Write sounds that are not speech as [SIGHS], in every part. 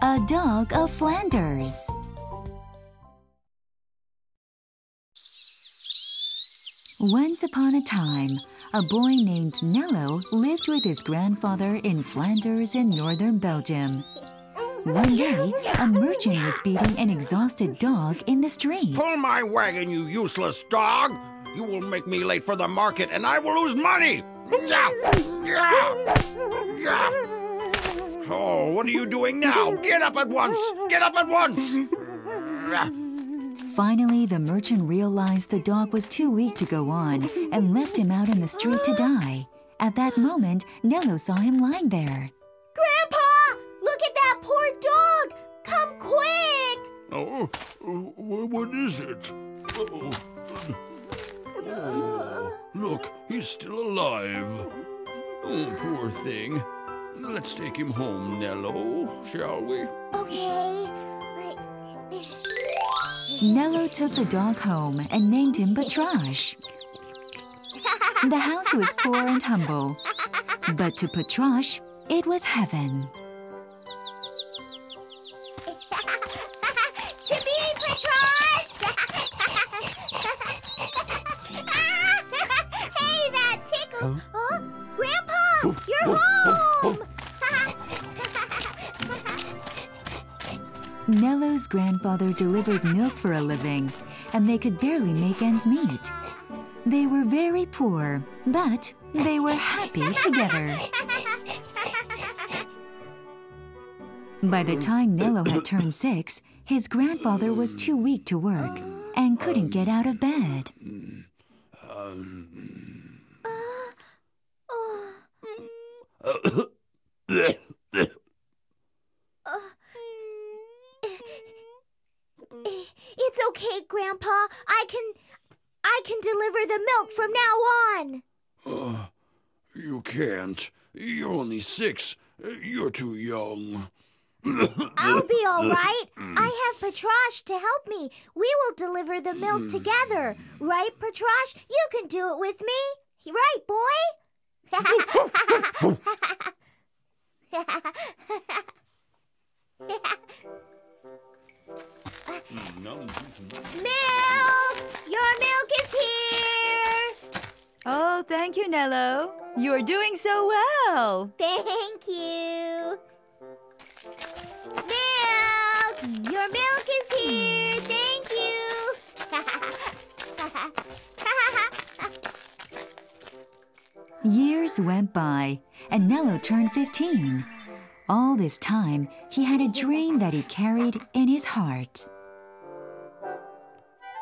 A Dog of Flanders. Once upon a time, a boy named Nello lived with his grandfather in Flanders in northern Belgium. One day, a merchant was beating an exhausted dog in the street. Pull my wagon, you useless dog! You will make me late for the market and I will lose money! Yeah! Yeah! Yeah! Oh, what are you doing now? Get up at once! Get up at once! Finally, the merchant realized the dog was too weak to go on and left him out in the street to die. At that moment, Nello saw him lying there. Grandpa! Look at that poor dog! Come quick! Oh, what is it? Oh. Oh, look, he's still alive. Oh, poor thing. Let's take him home, Nello, shall we? Okay. Nello took the dog home and named him Patrash. The house was poor and humble, but to Patrash, it was heaven. Nello's grandfather delivered milk for a living, and they could barely make ends meet. They were very poor, but they were happy together. By the time Nello had turned six, his grandfather was too weak to work and couldn't get out of bed. Okay, Grandpa. I can I can deliver the milk from now on. Uh, you can't. You're only six. You're too young. I'll be all right. I have Patrash to help me. We will deliver the milk together. Right, Patrash? You can do it with me. Right, boy? Nello. You're doing so well. Thank you. Milk! Your milk is here! Thank you! [LAUGHS] Years went by, and Nello turned 15. All this time, he had a dream that he carried in his heart.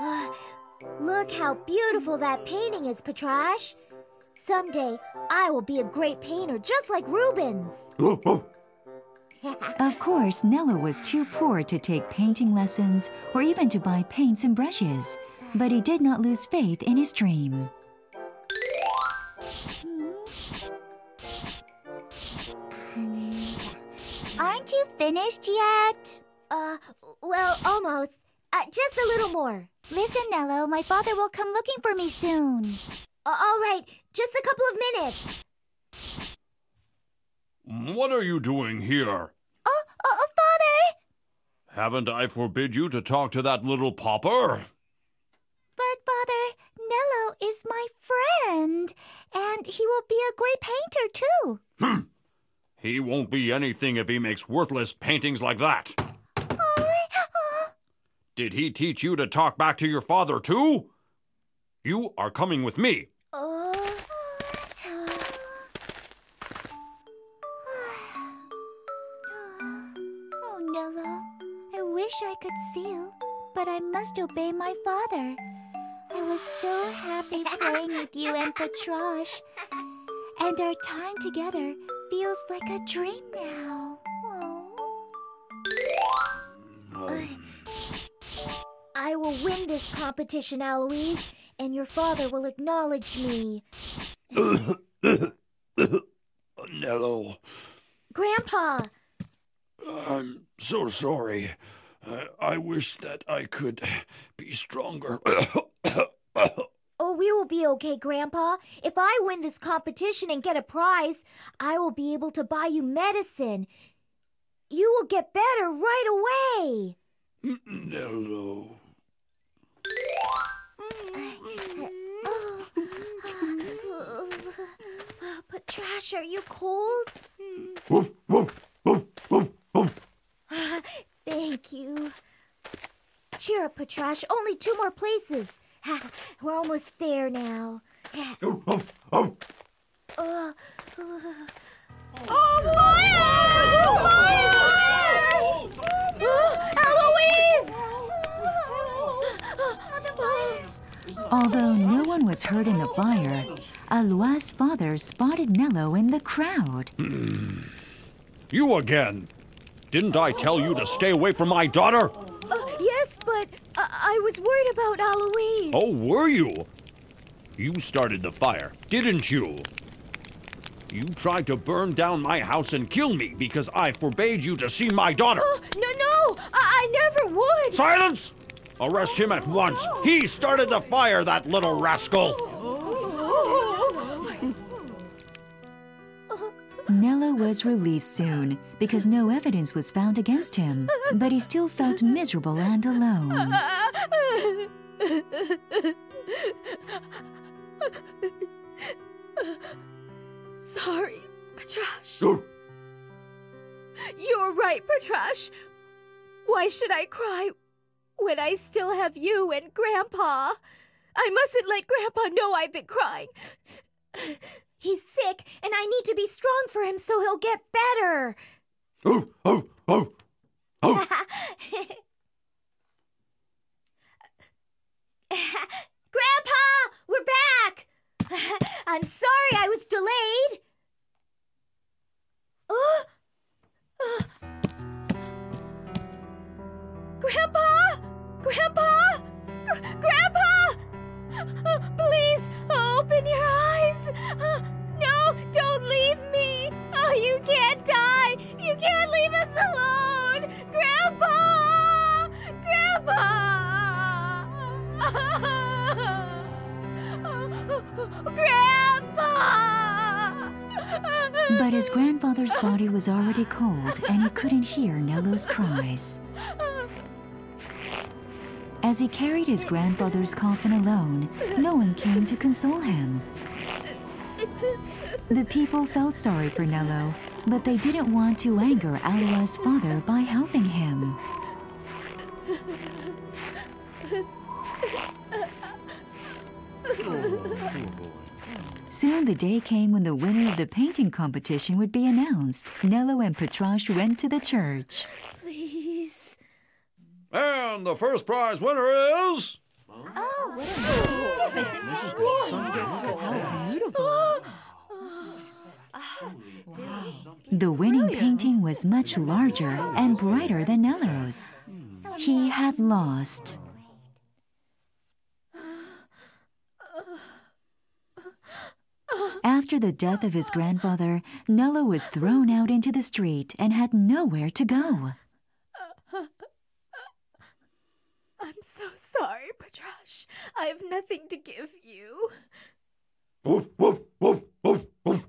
[GASPS] Look how beautiful that painting is, Patrash. Someday I will be a great painter just like Rubens. Of course, Nello was too poor to take painting lessons or even to buy paints and brushes, but he did not lose faith in his dream. Aren't you finished yet? Uh, well, almost. Uh, just a little more. Listen, Nello, my father will come looking for me soon. All right, just a couple of minutes. What are you doing here? Oh, oh, Father! Haven't I forbid you to talk to that little pauper? But, Father, Nello is my friend, and he will be a great painter, too. Hmm. He won't be anything if he makes worthless paintings like that. Did he teach you to talk back to your father, too? You are coming with me. Must obey my father. I was so happy [LAUGHS] playing with you and Patrash. And our time together feels like a dream now. Oh. I will win this competition, Eloise, and your father will acknowledge me. [COUGHS] Nello. Grandpa! I'm so sorry. I, I wish that I could be stronger. [COUGHS] oh, we will be okay, Grandpa. If I win this competition and get a prize, I will be able to buy you medicine. you will get better right away. Nello. [SIGHS] Oh. Patrash, are you cold? Thank you. Cheer up, Patrash. Only two more places. [SIGHS] We're almost there now. Uh, [SIGHS] uh, oh, Maya! Eloise! Although no one was hurt in the fire, Alois's father spotted Nello in the crowd. You again. Didn't I tell you to stay away from my daughter? Uh, yes, but uh, I was worried about Eloise. Oh, were you? You started the fire, didn't you? You tried to burn down my house and kill me because I forbade you to see my daughter. Oh, no, no! I, I never would! Silence! Arrest him at once. He started the fire, that little rascal. Nello was released soon because no evidence was found against him, but he still felt miserable and alone. Sorry, Patrash. You're right, Patrash. Why should I cry when I still have you and Grandpa? I mustn't let Grandpa know I've been crying. He's sick, and I need to be strong for him so he'll get better. Oh, oh, oh, oh. [LAUGHS] Grandpa, we're back. [LAUGHS] I'm sorry I was delayed. Oh, [GASPS] oh. [GASPS] Grandpa, Grandpa, Grandpa. Grandpa! But his grandfather's body was already cold and he couldn't hear Nello's cries. As he carried his grandfather's coffin alone, no one came to console him. The people felt sorry for Nello, but they didn't want to anger Alois's father by helping him. [LAUGHS] Soon the day came when the winner of the painting competition would be announced. Nello and Patrash went to the church. Please. And the first prize winner is. Oh, the winning painting was much larger and brighter than Nello's. He had lost. After the death of his grandfather, Nello was thrown out into the street and had nowhere to go. I'm so sorry, Patrash. I have nothing to give you. Oh, oh, oh, oh, oh.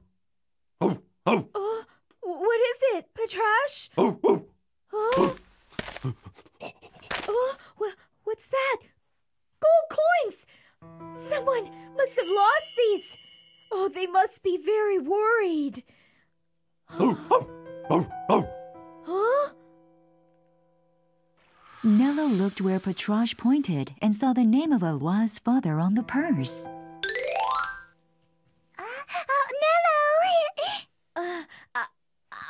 Oh, oh, Oh, what is it, Patrash? oh, oh. Oh, oh wha- what's that? Gold coins! Someone must have lost these. Oh, they must be very worried. Oh, oh, oh, oh. Huh? Nello looked where Patrash pointed and saw the name of Alois's father on the purse. Oh, Nello! uh, uh I, [LAUGHS] uh, uh,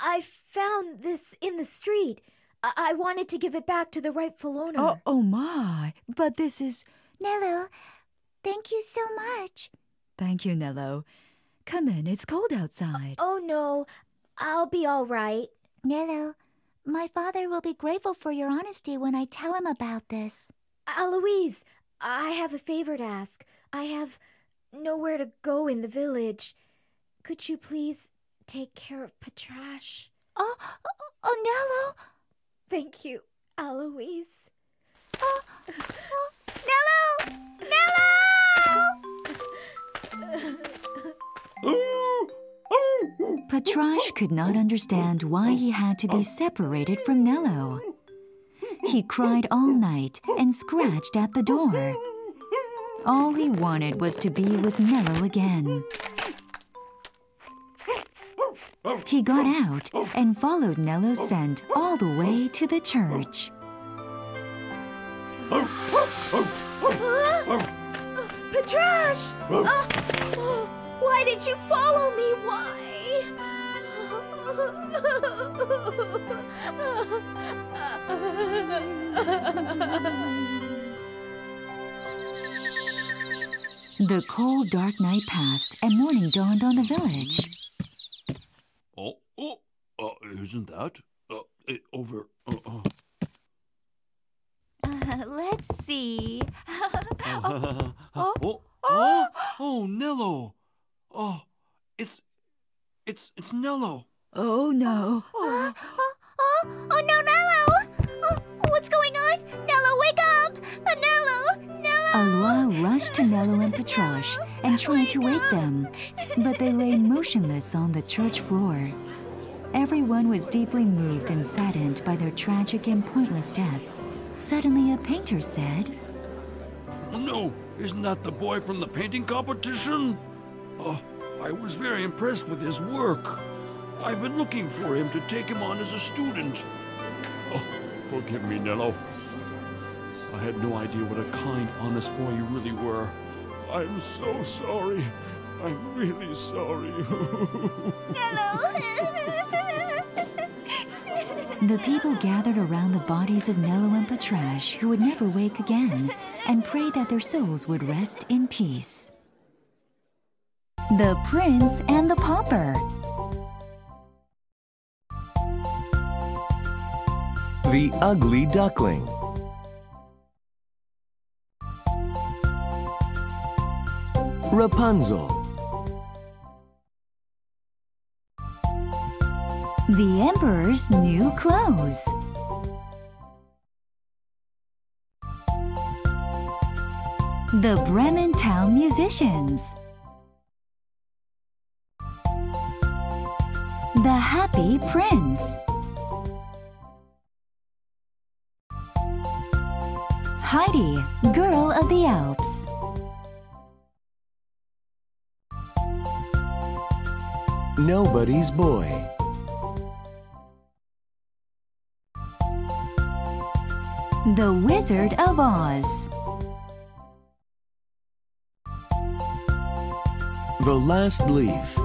I found this in the street. I, I wanted to give it back to the rightful owner. Oh, oh my, but this is. Nello, thank you so much. Thank you, Nello. Come in, it's cold outside. Oh no, I'll be all right. Nello, my father will be grateful for your honesty when I tell him about this. Uh, Eloise, I have a favor to ask. I have nowhere to go in the village. Could you please take care of Patrash? Oh, oh, oh, Nello. Thank you, Eloise. Oh, oh, Nello! Nello! Patrash could not understand why he had to be separated from Nello. He cried all night and scratched at the door. All he wanted was to be with Nello again. He got out and followed Nello's scent all the way to the church. Patrash! Uh, oh, why did you follow me? Why? The cold, dark night passed and morning dawned on the village. Uh, isn't that uh, eh, over? Uh, uh. Uh, [LAUGHS] let's see. [LAUGHS] oh, [LAUGHS] oh, oh, oh, Nello. Oh, it's, it's, it's Nello. Oh no. Oh, [GASPS] oh, oh, oh no, Nello! Oh, what's going on? Nello, wake up! Uh, Nello! Nello! Alois rushed to Nello and Patrash and tried to wake them, but they lay motionless on the church floor. Everyone was deeply moved and saddened by their tragic and pointless deaths. Suddenly, a painter said, no, isn't that the boy from the painting competition? Oh, I was very impressed with his work. I've been looking for him to take him on as a student. Oh, forgive me, Nello. I had no idea what a kind, honest boy you really were. I'm so sorry. I'm really sorry. [LAUGHS] The people gathered around the bodies of Nello and Patrash, who would never wake again, and prayed that their souls would rest in peace. The Prince and the Pauper. The Ugly Duckling. Rapunzel. The Emperor's new clothes. The Bremen Town Musicians. The Happy Prince. Heidi, Girl of the Alps. Nobody's Boy. The Wizard of Oz. The Last Leaf.